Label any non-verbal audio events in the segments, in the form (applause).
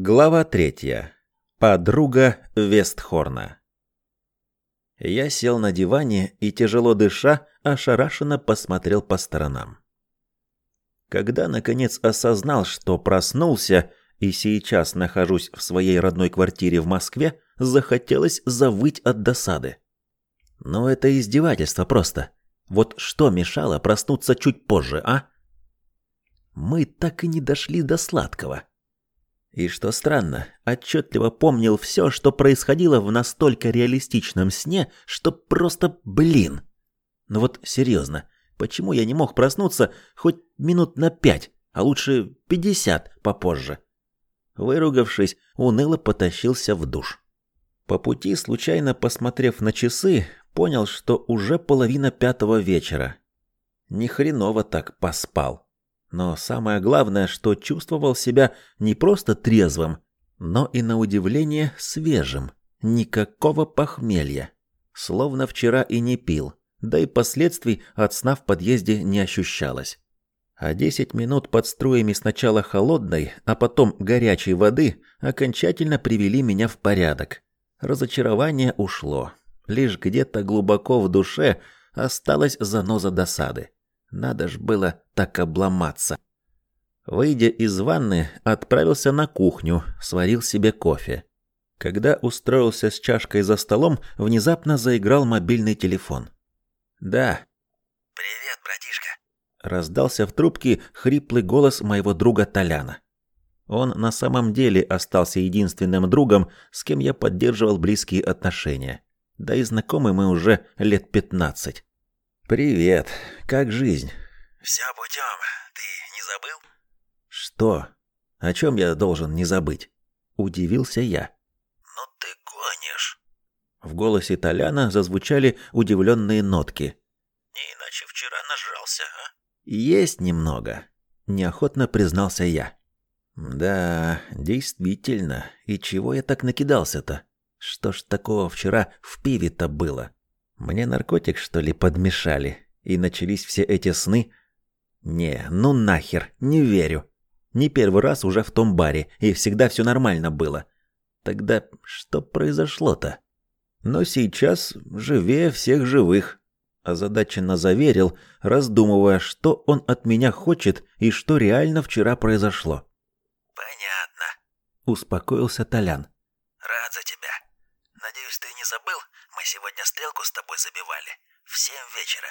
Глава третья. Подруга Вестхорна. Я сел на диване и, тяжело дыша, ошарашенно посмотрел по сторонам. Когда, наконец, осознал, что проснулся и сейчас нахожусь в своей родной квартире в Москве, захотелось завыть от досады. Но это издевательство просто. Вот что мешало проснуться чуть позже, а? Мы так и не дошли до сладкого. И что странно, отчетливо помнил все, что происходило в настолько реалистичном сне, что просто блин. Ну вот серьезно, почему я не мог проснуться хоть минут на пять, а лучше пятьдесят попозже? Выругавшись, уныло потащился в душ. По пути, случайно посмотрев на часы, понял, что уже половина пятого вечера. Ни хреново так поспал. Но самое главное, что чувствовал себя не просто трезвым, но и на удивление свежим. Никакого похмелья. Словно вчера и не пил. Да и последствий от сна в подъезде не ощущалось. А десять минут под струями сначала холодной, а потом горячей воды окончательно привели меня в порядок. Разочарование ушло. Лишь где-то глубоко в душе осталась заноза досады. Надо ж было так обломаться. Выйдя из ванны, отправился на кухню, сварил себе кофе. Когда устроился с чашкой за столом, внезапно заиграл мобильный телефон. «Да». «Привет, братишка», — раздался в трубке хриплый голос моего друга Толяна. Он на самом деле остался единственным другом, с кем я поддерживал близкие отношения. Да и знакомы мы уже лет пятнадцать. «Привет. Как жизнь?» «Все путем. Ты не забыл?» «Что? О чем я должен не забыть?» Удивился я. «Ну ты гонишь». В голосе Толяна зазвучали удивленные нотки. «Не иначе вчера нажрался, а?» «Есть немного», — неохотно признался я. «Да, действительно. И чего я так накидался-то? Что ж такого вчера в пиве-то было?» Мне наркотик, что ли, подмешали? И начались все эти сны? Не, ну нахер, не верю. Не первый раз уже в том баре, и всегда все нормально было. Тогда что произошло-то? Но сейчас живее всех живых. Озадаченно заверил, раздумывая, что он от меня хочет и что реально вчера произошло. «Понятно», — успокоился Толян. «Рад за тебя. Надеюсь, ты не забыл, сегодня стрелку с тобой забивали. В семь вечера.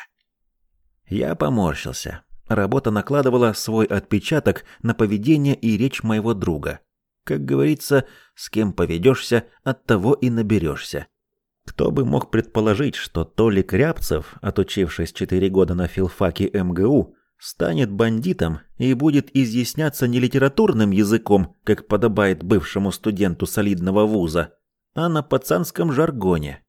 Я поморщился. Работа накладывала свой отпечаток на поведение и речь моего друга. Как говорится, с кем поведешься, от того и наберешься. Кто бы мог предположить, что Толик Рябцев, отучившись четыре года на филфаке МГУ, станет бандитом и будет изъясняться не литературным языком, как подобает бывшему студенту солидного вуза, а на пацанском жаргоне.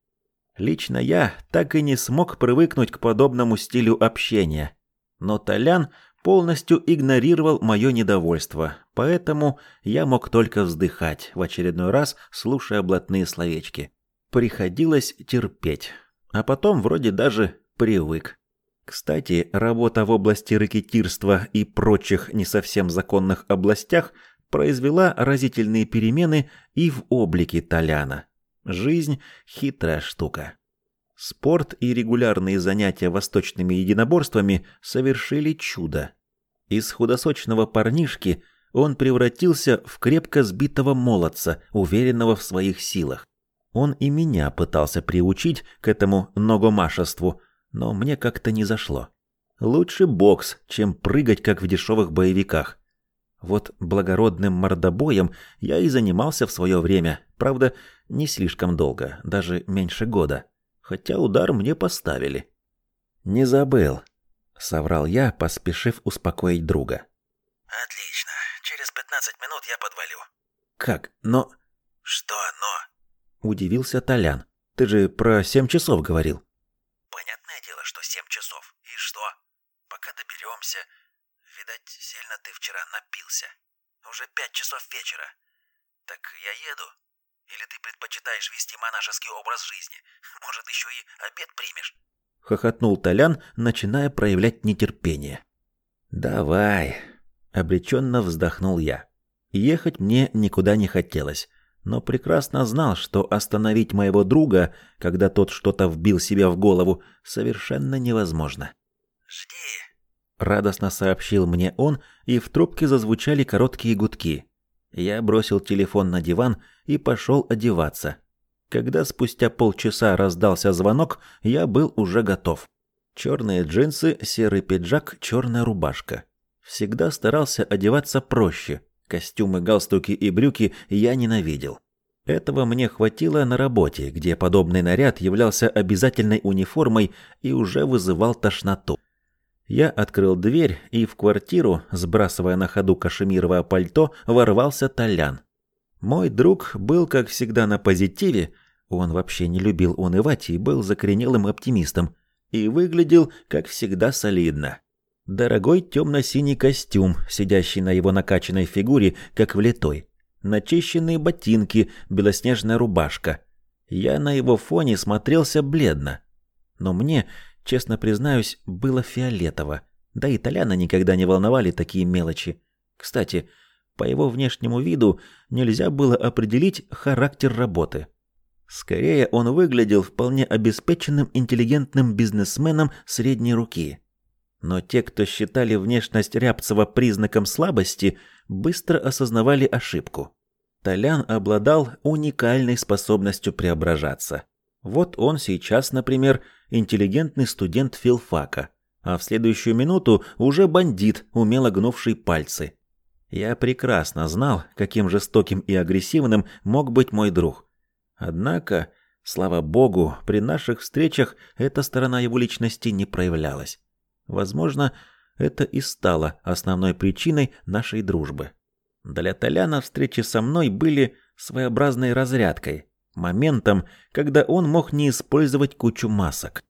Лично я так и не смог привыкнуть к подобному стилю общения. Но Толян полностью игнорировал мое недовольство, поэтому я мог только вздыхать, в очередной раз слушая блатные словечки. Приходилось терпеть, а потом вроде даже привык. Кстати, работа в области рэкетирства и прочих не совсем законных областях произвела разительные перемены и в облике Толяна. Жизнь – хитрая штука. Спорт и регулярные занятия восточными единоборствами совершили чудо. Из худосочного парнишки он превратился в крепко сбитого молодца, уверенного в своих силах. Он и меня пытался приучить к этому ногомашеству, но мне как-то не зашло. Лучше бокс, чем прыгать, как в дешевых боевиках. Вот благородным мордобоем я и занимался в свое время, правда, не слишком долго, даже меньше года. Хотя удар мне поставили. «Не забыл», — соврал я, поспешив успокоить друга. «Отлично. Через пятнадцать минут я подвалю». «Как? Но...» «Что «но»?» — удивился Толян. «Ты же про семь часов говорил». «Понятное дело, что семь часов. И что? Пока доберемся, Видать, сильно ты вчера напился. Уже пять часов вечера. Так я еду? Или ты предпочитаешь вести монашеский образ жизни? (laughs) Может, еще и обед примешь?» Хохотнул Толян, начиная проявлять нетерпение. «Давай», — обреченно вздохнул я. Ехать мне никуда не хотелось, но прекрасно знал, что остановить моего друга, когда тот что-то вбил себе в голову, совершенно невозможно. «Жди», — радостно сообщил мне он, и в трубке зазвучали короткие гудки. Я бросил телефон на диван и пошел одеваться. Когда спустя полчаса раздался звонок, я был уже готов. Черные джинсы, серый пиджак, черная рубашка. Всегда старался одеваться проще. Костюмы, галстуки и брюки я ненавидел. Этого мне хватило на работе, где подобный наряд являлся обязательной униформой и уже вызывал тошноту. Я открыл дверь, и в квартиру, сбрасывая на ходу кашемировое пальто, ворвался Толян. Мой друг был, как всегда, на позитиве, он вообще не любил унывать и был закоренелым оптимистом, и выглядел, как всегда, солидно. Дорогой темно-синий костюм, сидящий на его накачанной фигуре, как влитой. Начищенные ботинки, белоснежная рубашка. Я на его фоне смотрелся бледно. Но мне, честно признаюсь, было фиолетово. Да и Толяна никогда не волновали такие мелочи. Кстати, по его внешнему виду нельзя было определить характер работы. Скорее, он выглядел вполне обеспеченным интеллигентным бизнесменом средней руки. Но те, кто считали внешность Рябцева признаком слабости, быстро осознавали ошибку. Толян обладал уникальной способностью преображаться. Вот он сейчас, например, интеллигентный студент филфака, а в следующую минуту уже бандит, умело гнувший пальцы. Я прекрасно знал, каким жестоким и агрессивным мог быть мой друг. Однако, слава богу, при наших встречах эта сторона его личности не проявлялась. Возможно, это и стало основной причиной нашей дружбы. Для Толяна встречи со мной были своеобразной разрядкой, моментом, когда он мог не использовать кучу масок.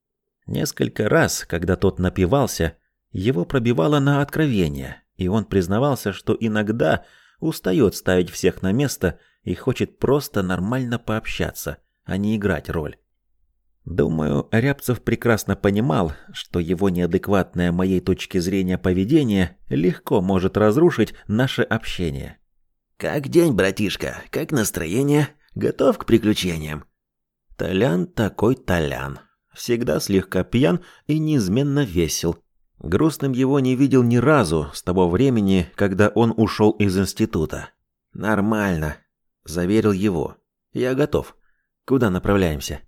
Несколько раз, когда тот напивался, его пробивало на откровение, и он признавался, что иногда устает ставить всех на место и хочет просто нормально пообщаться, а не играть роль. Думаю, Рябцев прекрасно понимал, что его неадекватное моей точки зрения поведение легко может разрушить наше общение. «Как день, братишка? Как настроение? Готов к приключениям?» Толян такой Толян. Всегда слегка пьян и неизменно весел. Грустным его не видел ни разу с того времени, когда он ушел из института. «Нормально», – заверил его. «Я готов. Куда направляемся?»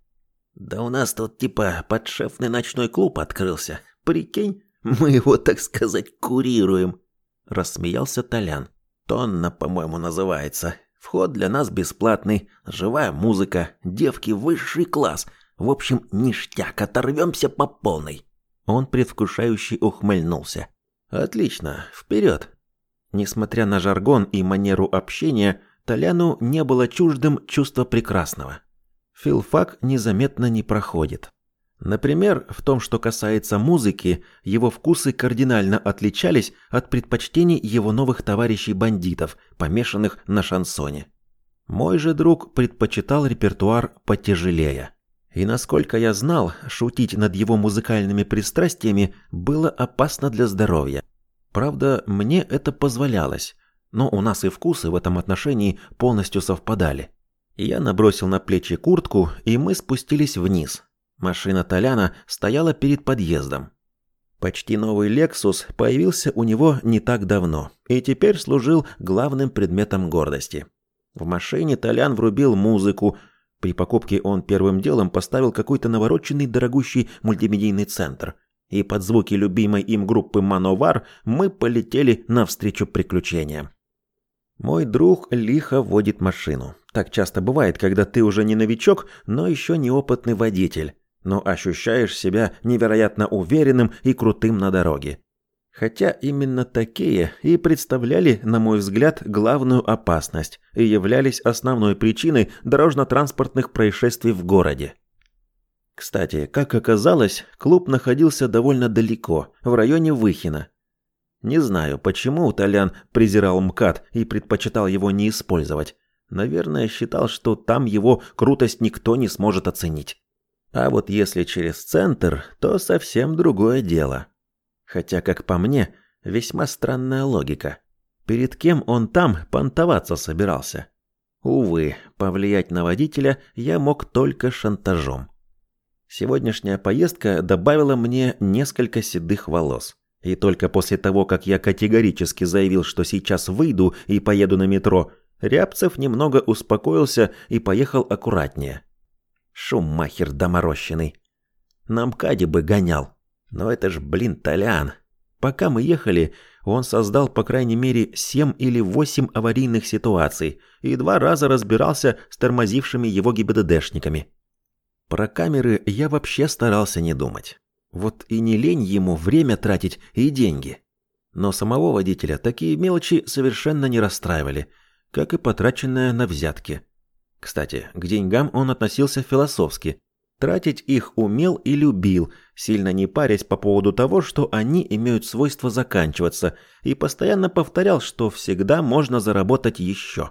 Да у нас тут типа подшефный ночной клуб открылся. Прикинь, мы его, так сказать, курируем. Рассмеялся Толян. Тонна, по-моему, называется. Вход для нас бесплатный, живая музыка, девки высший класс. В общем, ништяк, оторвемся по полной. Он предвкушающе ухмыльнулся. Отлично, вперед. Несмотря на жаргон и манеру общения, Толяну не было чуждым чувство прекрасного филфак незаметно не проходит. Например, в том, что касается музыки, его вкусы кардинально отличались от предпочтений его новых товарищей-бандитов, помешанных на шансоне. Мой же друг предпочитал репертуар потяжелее. И насколько я знал, шутить над его музыкальными пристрастиями было опасно для здоровья. Правда, мне это позволялось, но у нас и вкусы в этом отношении полностью совпадали. Я набросил на плечи куртку, и мы спустились вниз. Машина Толяна стояла перед подъездом. Почти новый Lexus появился у него не так давно и теперь служил главным предметом гордости. В машине Толян врубил музыку. При покупке он первым делом поставил какой-то навороченный дорогущий мультимедийный центр. И под звуки любимой им группы Мановар мы полетели навстречу приключениям. Мой друг лихо водит машину. Так часто бывает, когда ты уже не новичок, но еще неопытный водитель, но ощущаешь себя невероятно уверенным и крутым на дороге. Хотя именно такие и представляли, на мой взгляд, главную опасность и являлись основной причиной дорожно-транспортных происшествий в городе. Кстати, как оказалось, клуб находился довольно далеко, в районе Выхина. Не знаю, почему Толян презирал МКАД и предпочитал его не использовать. Наверное, считал, что там его крутость никто не сможет оценить. А вот если через центр, то совсем другое дело. Хотя, как по мне, весьма странная логика. Перед кем он там понтоваться собирался? Увы, повлиять на водителя я мог только шантажом. Сегодняшняя поездка добавила мне несколько седых волос. И только после того, как я категорически заявил, что сейчас выйду и поеду на метро, Рябцев немного успокоился и поехал аккуратнее. Шуммахер доморощенный. На МКАДе бы гонял. Но это ж, блин, Толян. Пока мы ехали, он создал по крайней мере семь или восемь аварийных ситуаций и два раза разбирался с тормозившими его ГИБДДшниками. Про камеры я вообще старался не думать. Вот и не лень ему время тратить и деньги. Но самого водителя такие мелочи совершенно не расстраивали, как и потраченное на взятки. Кстати, к деньгам он относился философски. Тратить их умел и любил, сильно не парясь по поводу того, что они имеют свойство заканчиваться, и постоянно повторял, что всегда можно заработать еще.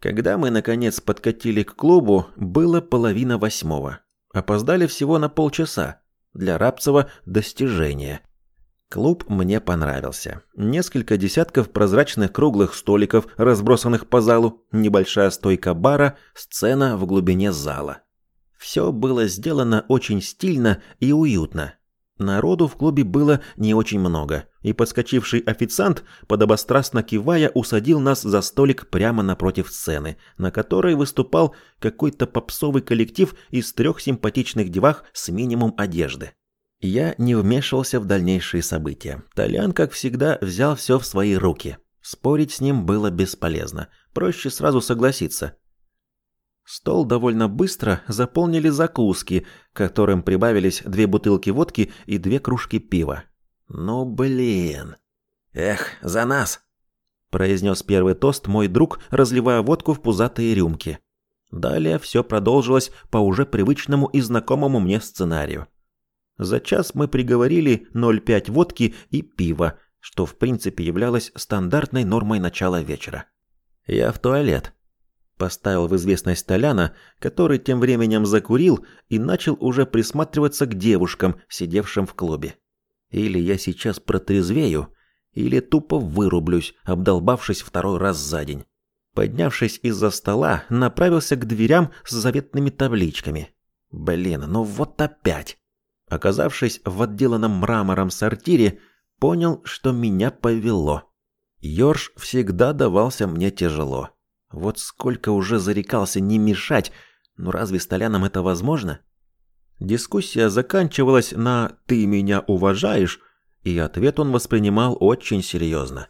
Когда мы, наконец, подкатили к клубу, было половина восьмого. Опоздали всего на полчаса. Для Рабцева достижение. Клуб мне понравился. Несколько десятков прозрачных круглых столиков, разбросанных по залу, небольшая стойка бара, сцена в глубине зала. Все было сделано очень стильно и уютно. Народу в клубе было не очень много, и подскочивший официант, подобострастно кивая, усадил нас за столик прямо напротив сцены, на которой выступал какой-то попсовый коллектив из трех симпатичных девах с минимум одежды. Я не вмешивался в дальнейшие события. Толян, как всегда, взял все в свои руки. Спорить с ним было бесполезно. Проще сразу согласиться. Стол довольно быстро заполнили закуски, которым прибавились две бутылки водки и две кружки пива. Ну, блин. Эх, за нас, произнес первый тост мой друг, разливая водку в пузатые рюмки. Далее все продолжилось по уже привычному и знакомому мне сценарию. За час мы приговорили 0,5 водки и пива, что в принципе являлось стандартной нормой начала вечера. Я в туалет, Поставил в известность Толяна, который тем временем закурил и начал уже присматриваться к девушкам, сидевшим в клубе. Или я сейчас протрезвею, или тупо вырублюсь, обдолбавшись второй раз за день. Поднявшись из-за стола, направился к дверям с заветными табличками. Блин, ну вот опять. Оказавшись в отделанном мрамором сортире, понял, что меня повело. Ёрш всегда давался мне тяжело. Вот сколько уже зарекался не мешать, но разве столянам это возможно? Дискуссия заканчивалась на «ты меня уважаешь», и ответ он воспринимал очень серьезно.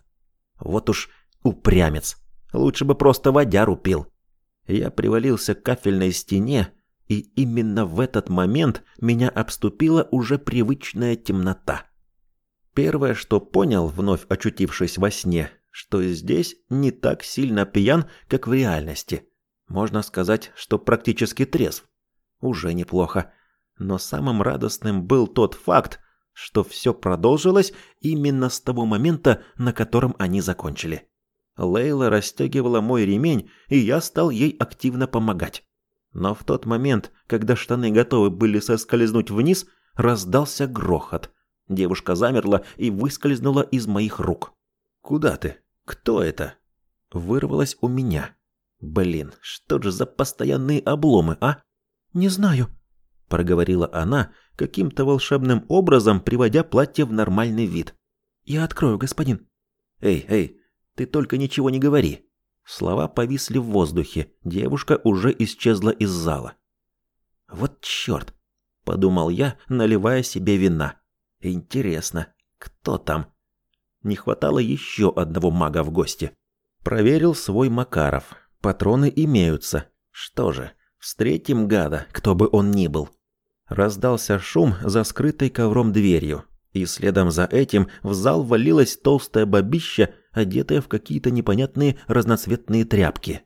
Вот уж упрямец. Лучше бы просто водяру пил. Я привалился к кафельной стене, и именно в этот момент меня обступила уже привычная темнота. Первое, что понял, вновь очутившись во сне, что здесь не так сильно пьян, как в реальности. Можно сказать, что практически трезв. Уже неплохо. Но самым радостным был тот факт, что все продолжилось именно с того момента, на котором они закончили. Лейла расстегивала мой ремень, и я стал ей активно помогать. Но в тот момент, когда штаны готовы были соскользнуть вниз, раздался грохот. Девушка замерла и выскользнула из моих рук. «Куда ты? Кто это?» Вырвалось у меня. «Блин, что же за постоянные обломы, а?» «Не знаю», — проговорила она, каким-то волшебным образом приводя платье в нормальный вид. «Я открою, господин». «Эй, эй, ты только ничего не говори». Слова повисли в воздухе, девушка уже исчезла из зала. «Вот черт!» — подумал я, наливая себе вина. «Интересно, кто там?» Не хватало еще одного мага в гости. Проверил свой Макаров. Патроны имеются. Что же, встретим гада, кто бы он ни был. Раздался шум за скрытой ковром дверью, и следом за этим в зал валилась толстая бабища, одетая в какие-то непонятные разноцветные тряпки.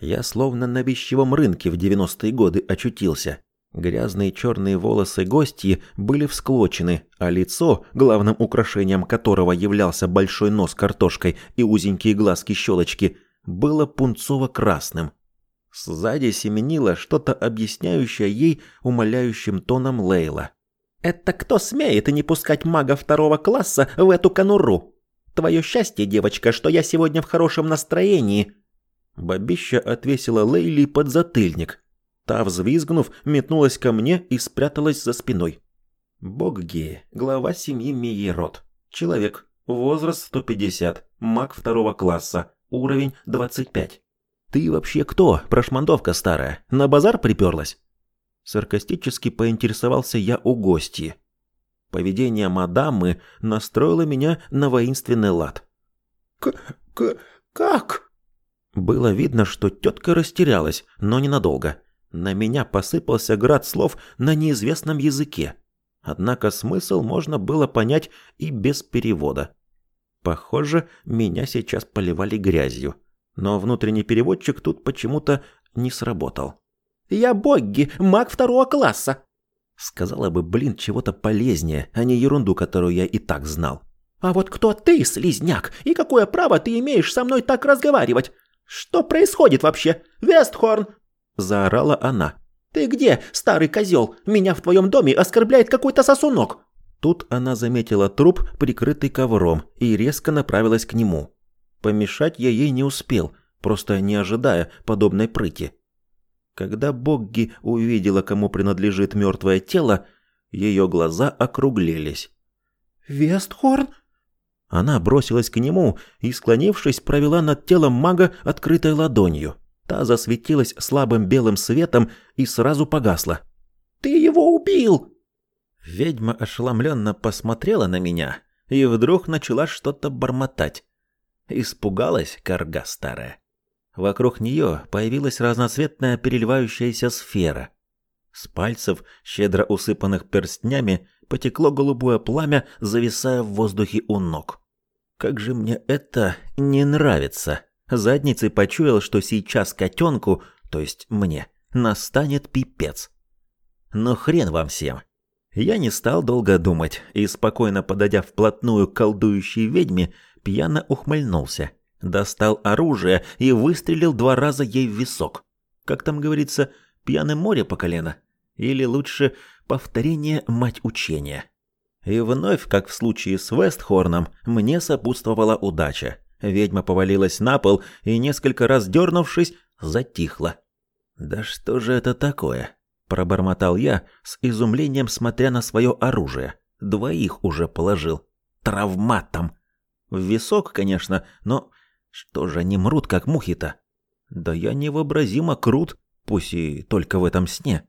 Я словно на вещевом рынке в 90-е годы очутился. Грязные черные волосы гостьи были всклочены, а лицо, главным украшением которого являлся большой нос картошкой и узенькие глазки-щелочки, было пунцово-красным. Сзади семенило что-то объясняющее ей умоляющим тоном Лейла. «Это кто смеет не пускать мага второго класса в эту конуру?» Твое счастье, девочка, что я сегодня в хорошем настроении. Бабища отвесила Лейли под затыльник. Та, взвизгнув, метнулась ко мне и спряталась за спиной. Бог гея, глава семьи Миерот. Человек, возраст 150, маг второго класса, уровень 25. Ты вообще кто, прошмандовка старая? На базар приперлась? Саркастически поинтересовался я у гостьи. Поведение мадамы настроило меня на воинственный лад. К к как? Было видно, что тетка растерялась, но ненадолго. На меня посыпался град слов на неизвестном языке. Однако смысл можно было понять и без перевода. Похоже, меня сейчас поливали грязью. Но внутренний переводчик тут почему-то не сработал. «Я Богги, маг второго класса!» Сказала бы, блин, чего-то полезнее, а не ерунду, которую я и так знал. «А вот кто ты, слизняк, и какое право ты имеешь со мной так разговаривать? Что происходит вообще? Вестхорн!» Заорала она. «Ты где, старый козел? Меня в твоем доме оскорбляет какой-то сосунок!» Тут она заметила труп, прикрытый ковром, и резко направилась к нему. Помешать я ей не успел, просто не ожидая подобной прыти. Когда Богги увидела, кому принадлежит мертвое тело, ее глаза округлились. «Вестхорн?» Она бросилась к нему и, склонившись, провела над телом мага открытой ладонью. Та засветилась слабым белым светом и сразу погасла. «Ты его убил!» Ведьма ошеломленно посмотрела на меня и вдруг начала что-то бормотать. Испугалась корга старая. Вокруг нее появилась разноцветная переливающаяся сфера. С пальцев, щедро усыпанных перстнями, потекло голубое пламя, зависая в воздухе у ног. Как же мне это не нравится. Задницей почуял, что сейчас котенку, то есть мне, настанет пипец. Но хрен вам всем. Я не стал долго думать и, спокойно подойдя вплотную к колдующей ведьме, пьяно ухмыльнулся достал оружие и выстрелил два раза ей в висок. Как там говорится, пьяное море по колено. Или лучше повторение мать учения. И вновь, как в случае с Вестхорном, мне сопутствовала удача. Ведьма повалилась на пол и, несколько раз дернувшись, затихла. «Да что же это такое?» – пробормотал я, с изумлением смотря на свое оружие. Двоих уже положил. Травматом. В висок, конечно, но что же они мрут, как мухи-то? Да я невообразимо крут, пусть и только в этом сне.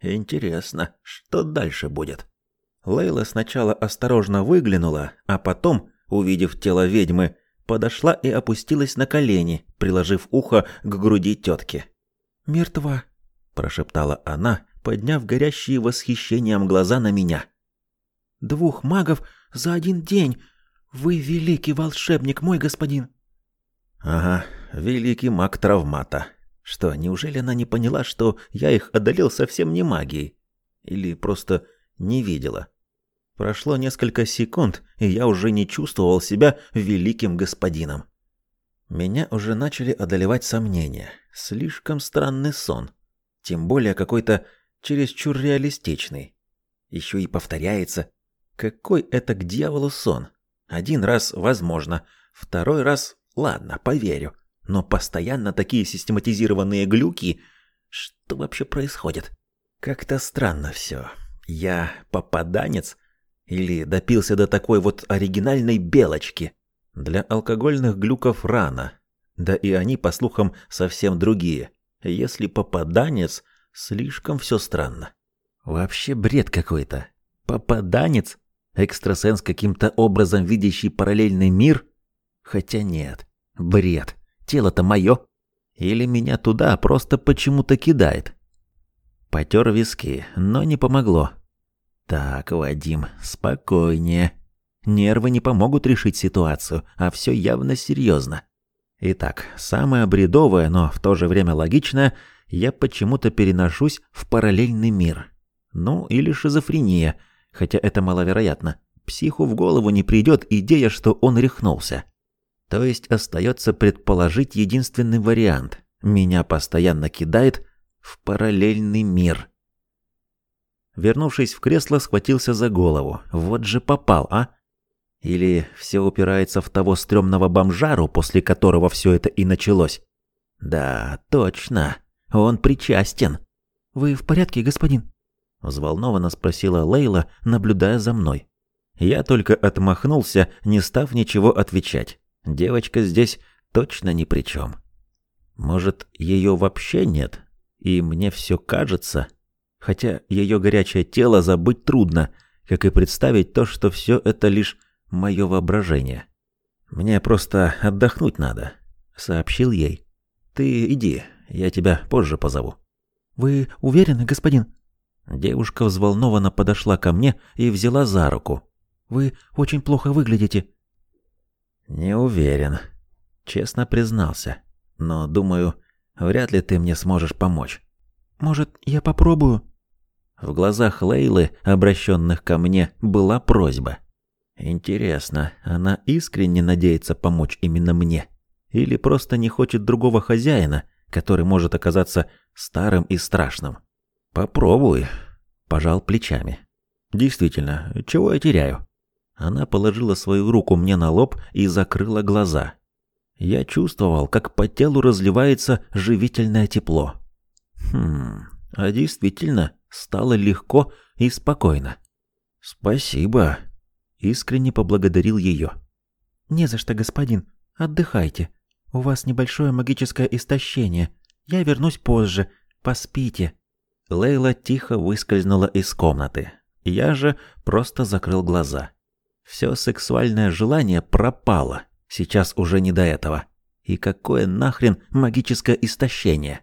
Интересно, что дальше будет? Лейла сначала осторожно выглянула, а потом, увидев тело ведьмы, подошла и опустилась на колени, приложив ухо к груди тетки. «Мертва», – прошептала она, подняв горящие восхищением глаза на меня. «Двух магов за один день! Вы великий волшебник, мой господин!» Ага, великий маг травмата. Что, неужели она не поняла, что я их одолел совсем не магией? Или просто не видела? Прошло несколько секунд, и я уже не чувствовал себя великим господином. Меня уже начали одолевать сомнения. Слишком странный сон. Тем более какой-то чересчур реалистичный. Еще и повторяется. Какой это к дьяволу сон? Один раз возможно, второй раз Ладно, поверю. Но постоянно такие систематизированные глюки... Что вообще происходит? Как-то странно все. Я попаданец? Или допился до такой вот оригинальной белочки? Для алкогольных глюков рано. Да и они, по слухам, совсем другие. Если попаданец, слишком все странно. Вообще бред какой-то. Попаданец? Экстрасенс каким-то образом видящий параллельный мир? Хотя нет. Бред. Тело-то мое. Или меня туда просто почему-то кидает. Потер виски, но не помогло. Так, Вадим, спокойнее. Нервы не помогут решить ситуацию, а все явно серьезно. Итак, самое бредовое, но в то же время логичное, я почему-то переношусь в параллельный мир. Ну, или шизофрения, хотя это маловероятно. Психу в голову не придет идея, что он рехнулся. То есть остается предположить единственный вариант. Меня постоянно кидает в параллельный мир. Вернувшись в кресло, схватился за голову. Вот же попал, а? Или все упирается в того стрёмного бомжару, после которого все это и началось? Да, точно. Он причастен. Вы в порядке, господин? взволнованно спросила Лейла, наблюдая за мной. Я только отмахнулся, не став ничего отвечать. Девочка здесь точно ни при чем. Может, ее вообще нет, и мне все кажется, хотя ее горячее тело забыть трудно, как и представить то, что все это лишь мое воображение. Мне просто отдохнуть надо, сообщил ей. Ты иди, я тебя позже позову. Вы уверены, господин? Девушка взволнованно подошла ко мне и взяла за руку. Вы очень плохо выглядите. Не уверен, честно признался. Но думаю, вряд ли ты мне сможешь помочь. Может, я попробую? В глазах Лейлы, обращенных ко мне, была просьба. Интересно, она искренне надеется помочь именно мне? Или просто не хочет другого хозяина, который может оказаться старым и страшным? Попробуй, пожал плечами. Действительно, чего я теряю? Она положила свою руку мне на лоб и закрыла глаза. Я чувствовал, как по телу разливается живительное тепло. Хм, а действительно, стало легко и спокойно. Спасибо, искренне поблагодарил ее. Не за что, господин. Отдыхайте. У вас небольшое магическое истощение. Я вернусь позже. Поспите. Лейла тихо выскользнула из комнаты. Я же просто закрыл глаза. Все сексуальное желание пропало. Сейчас уже не до этого. И какое нахрен магическое истощение?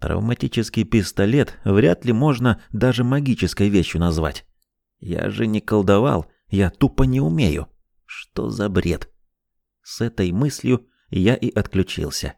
Травматический пистолет вряд ли можно даже магической вещью назвать. Я же не колдовал, я тупо не умею. Что за бред? С этой мыслью я и отключился.